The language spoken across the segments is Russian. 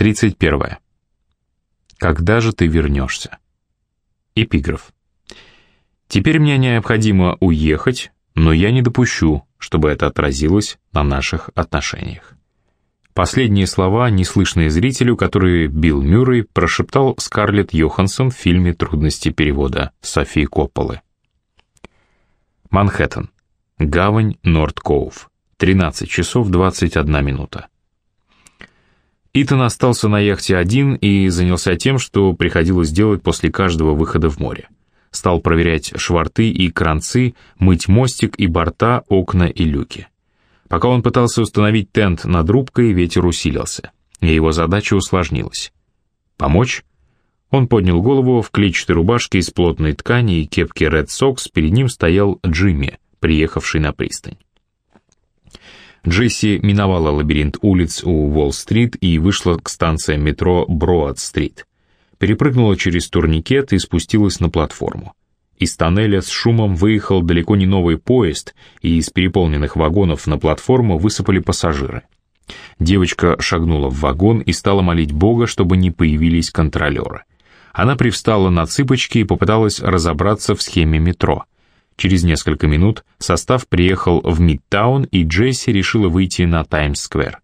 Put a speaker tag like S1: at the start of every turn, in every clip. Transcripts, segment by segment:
S1: 31. Когда же ты вернешься? Эпиграф. Теперь мне необходимо уехать, но я не допущу, чтобы это отразилось на наших отношениях. Последние слова, неслышные зрителю, которые Билл Мюррей прошептал Скарлетт Йоханссон в фильме «Трудности перевода» Софии Копполы. Манхэттен. Гавань Норд-Коув. 13 часов 21 минута. Итан остался на яхте один и занялся тем, что приходилось делать после каждого выхода в море. Стал проверять шварты и кранцы, мыть мостик и борта, окна и люки. Пока он пытался установить тент над рубкой, ветер усилился, и его задача усложнилась. Помочь? Он поднял голову в клетчатой рубашке из плотной ткани и кепке Red Sox, перед ним стоял Джимми, приехавший на пристань. Джесси миновала лабиринт улиц у Уолл-стрит и вышла к станции метро Броад-стрит. Перепрыгнула через турникет и спустилась на платформу. Из тоннеля с шумом выехал далеко не новый поезд, и из переполненных вагонов на платформу высыпали пассажиры. Девочка шагнула в вагон и стала молить Бога, чтобы не появились контролеры. Она привстала на цыпочки и попыталась разобраться в схеме метро. Через несколько минут состав приехал в Мидтаун, и Джесси решила выйти на Таймс-сквер.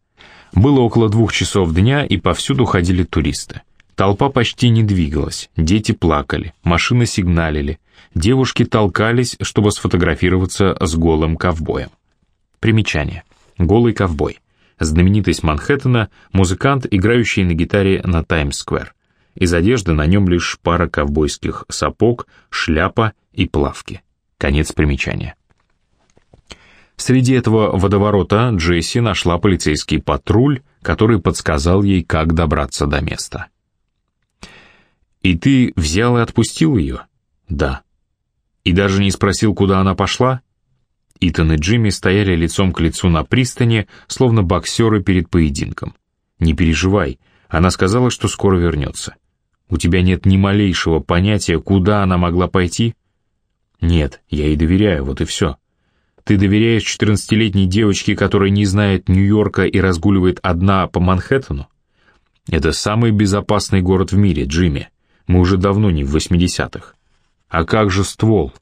S1: Было около двух часов дня, и повсюду ходили туристы. Толпа почти не двигалась, дети плакали, машины сигналили, девушки толкались, чтобы сфотографироваться с голым ковбоем. Примечание. Голый ковбой. Знаменитость Манхэттена, музыкант, играющий на гитаре на Таймс-сквер. Из одежды на нем лишь пара ковбойских сапог, шляпа и плавки. Конец примечания. Среди этого водоворота Джесси нашла полицейский патруль, который подсказал ей, как добраться до места. «И ты взял и отпустил ее?» «Да». «И даже не спросил, куда она пошла?» Итан и Джимми стояли лицом к лицу на пристани, словно боксеры перед поединком. «Не переживай, она сказала, что скоро вернется. У тебя нет ни малейшего понятия, куда она могла пойти?» «Нет, я ей доверяю, вот и все». «Ты доверяешь четырнадцатилетней девочке, которая не знает Нью-Йорка и разгуливает одна по Манхэттену?» «Это самый безопасный город в мире, Джимми. Мы уже давно не в восьмидесятых. А как же ствол?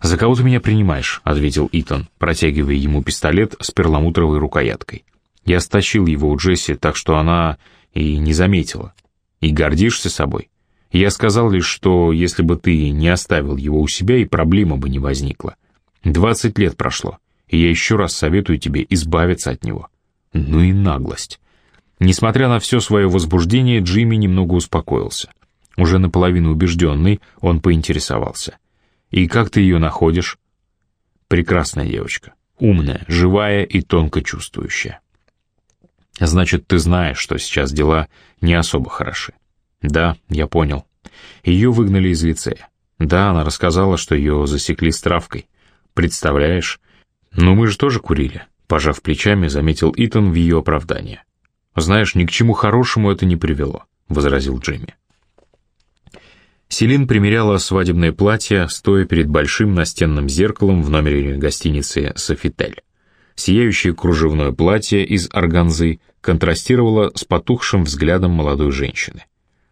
S1: «За кого ты меня принимаешь?» — ответил Итан, протягивая ему пистолет с перламутровой рукояткой. Я стащил его у Джесси, так что она и не заметила. И гордишься собой? Я сказал лишь, что если бы ты не оставил его у себя, и проблема бы не возникла. Двадцать лет прошло, и я еще раз советую тебе избавиться от него. Ну и наглость. Несмотря на все свое возбуждение, Джимми немного успокоился. Уже наполовину убежденный, он поинтересовался. «И как ты ее находишь?» «Прекрасная девочка. Умная, живая и тонко чувствующая». «Значит, ты знаешь, что сейчас дела не особо хороши». «Да, я понял. Ее выгнали из лицея. Да, она рассказала, что ее засекли с травкой. Представляешь? Ну мы же тоже курили», — пожав плечами, заметил Итан в ее оправдание. «Знаешь, ни к чему хорошему это не привело», — возразил Джимми. Селин примеряла свадебное платье, стоя перед большим настенным зеркалом в номере гостиницы «Софитель». Сияющее кружевное платье из органзы контрастировало с потухшим взглядом молодой женщины.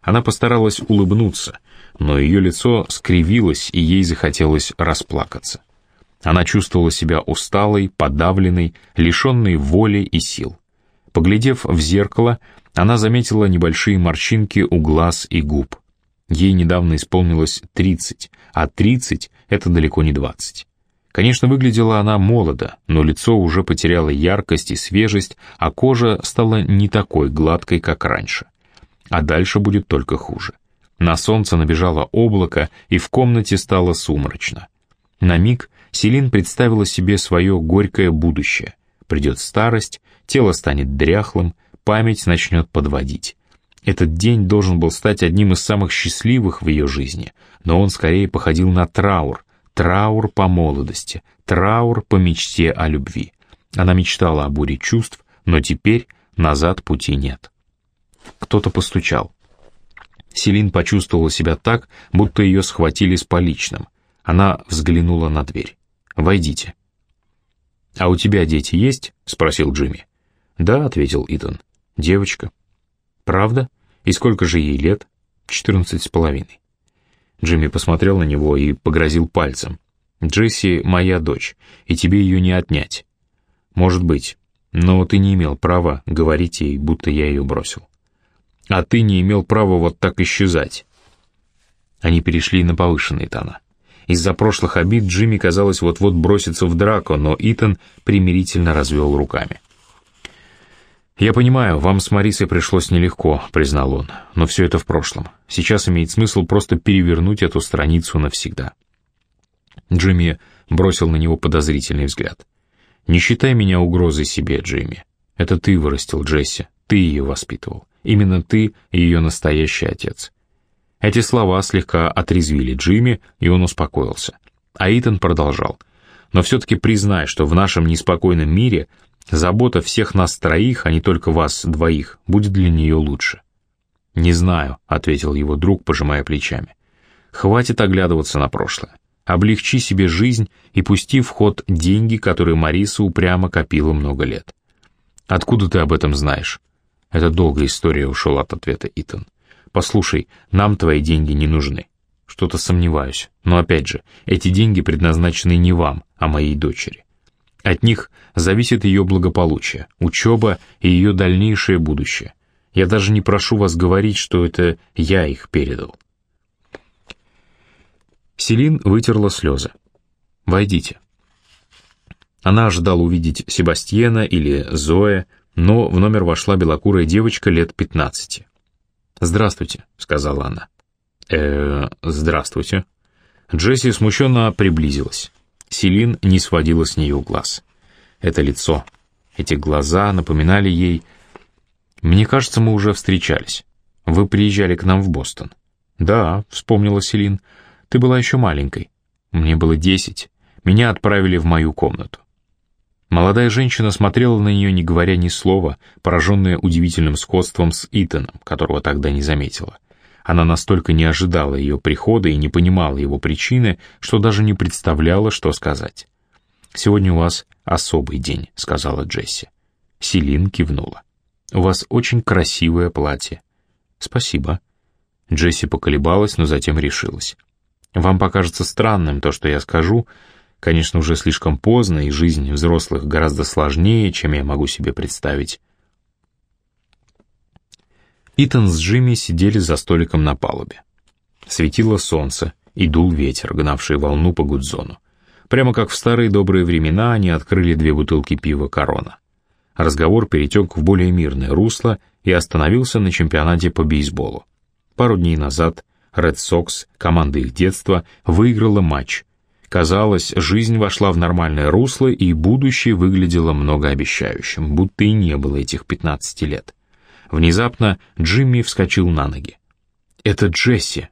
S1: Она постаралась улыбнуться, но ее лицо скривилось, и ей захотелось расплакаться. Она чувствовала себя усталой, подавленной, лишенной воли и сил. Поглядев в зеркало, она заметила небольшие морщинки у глаз и губ. Ей недавно исполнилось 30, а 30 — это далеко не 20. Конечно, выглядела она молодо, но лицо уже потеряло яркость и свежесть, а кожа стала не такой гладкой, как раньше. А дальше будет только хуже. На солнце набежало облако, и в комнате стало сумрачно. На миг Селин представила себе свое горькое будущее. Придет старость, тело станет дряхлым, память начнет подводить. Этот день должен был стать одним из самых счастливых в ее жизни, но он скорее походил на траур, траур по молодости, траур по мечте о любви. Она мечтала о буре чувств, но теперь назад пути нет. Кто-то постучал. Селин почувствовала себя так, будто ее схватили с поличным. Она взглянула на дверь. «Войдите». «А у тебя дети есть?» — спросил Джимми. «Да», — ответил Итан. «Девочка». «Правда? И сколько же ей лет?» «Четырнадцать с половиной». Джимми посмотрел на него и погрозил пальцем. «Джесси — моя дочь, и тебе ее не отнять». «Может быть, но ты не имел права говорить ей, будто я ее бросил». «А ты не имел права вот так исчезать». Они перешли на повышенные тона. Из-за прошлых обид Джимми, казалось, вот-вот бросится в драку, но Итан примирительно развел руками. «Я понимаю, вам с Марисой пришлось нелегко», — признал он, — «но все это в прошлом. Сейчас имеет смысл просто перевернуть эту страницу навсегда». Джимми бросил на него подозрительный взгляд. «Не считай меня угрозой себе, Джимми. Это ты вырастил Джесси, ты ее воспитывал. Именно ты ее настоящий отец. Эти слова слегка отрезвили Джимми, и он успокоился. А Итан продолжал. «Но все-таки признай, что в нашем неспокойном мире забота всех нас троих, а не только вас двоих, будет для нее лучше». «Не знаю», — ответил его друг, пожимая плечами. «Хватит оглядываться на прошлое. Облегчи себе жизнь и пусти в ход деньги, которые Мариса упрямо копила много лет». «Откуда ты об этом знаешь?» «Это долгая история», — ушел от ответа Итан. «Послушай, нам твои деньги не нужны». Что-то сомневаюсь. Но опять же, эти деньги предназначены не вам, а моей дочери. От них зависит ее благополучие, учеба и ее дальнейшее будущее. Я даже не прошу вас говорить, что это я их передал. Селин вытерла слезы. «Войдите». Она ожидала увидеть Себастьена или Зоя, но в номер вошла белокурая девочка лет пятнадцати. «Здравствуйте», — сказала она. э здравствуйте». Джесси смущенно приблизилась. Селин не сводила с нее глаз. Это лицо, эти глаза напоминали ей... «Мне кажется, мы уже встречались. Вы приезжали к нам в Бостон». «Да», — вспомнила Селин, — «ты была еще маленькой. Мне было десять. Меня отправили в мою комнату. Молодая женщина смотрела на нее, не говоря ни слова, пораженная удивительным сходством с Итаном, которого тогда не заметила. Она настолько не ожидала ее прихода и не понимала его причины, что даже не представляла, что сказать. «Сегодня у вас особый день», — сказала Джесси. Селин кивнула. «У вас очень красивое платье». «Спасибо». Джесси поколебалась, но затем решилась. «Вам покажется странным то, что я скажу, Конечно, уже слишком поздно, и жизнь взрослых гораздо сложнее, чем я могу себе представить. Итан с Джимми сидели за столиком на палубе. Светило солнце, и дул ветер, гнавший волну по Гудзону. Прямо как в старые добрые времена они открыли две бутылки пива «Корона». Разговор перетек в более мирное русло и остановился на чемпионате по бейсболу. Пару дней назад Ред Сокс, команда их детства, выиграла матч, Казалось, жизнь вошла в нормальное русло, и будущее выглядело многообещающим, будто и не было этих 15 лет. Внезапно Джимми вскочил на ноги. «Это Джесси»,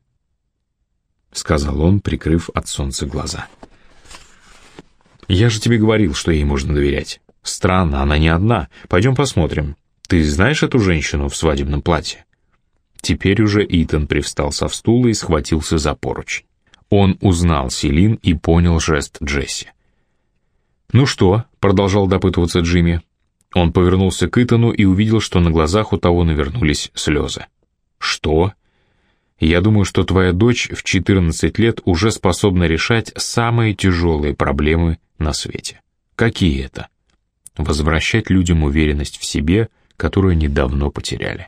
S1: — сказал он, прикрыв от солнца глаза. «Я же тебе говорил, что ей можно доверять. Странно, она не одна. Пойдем посмотрим. Ты знаешь эту женщину в свадебном платье?» Теперь уже Итан привстал со стула и схватился за поручень. Он узнал Селин и понял жест Джесси. «Ну что?» — продолжал допытываться Джимми. Он повернулся к Итану и увидел, что на глазах у того навернулись слезы. «Что?» «Я думаю, что твоя дочь в 14 лет уже способна решать самые тяжелые проблемы на свете. Какие это?» «Возвращать людям уверенность в себе, которую они давно потеряли».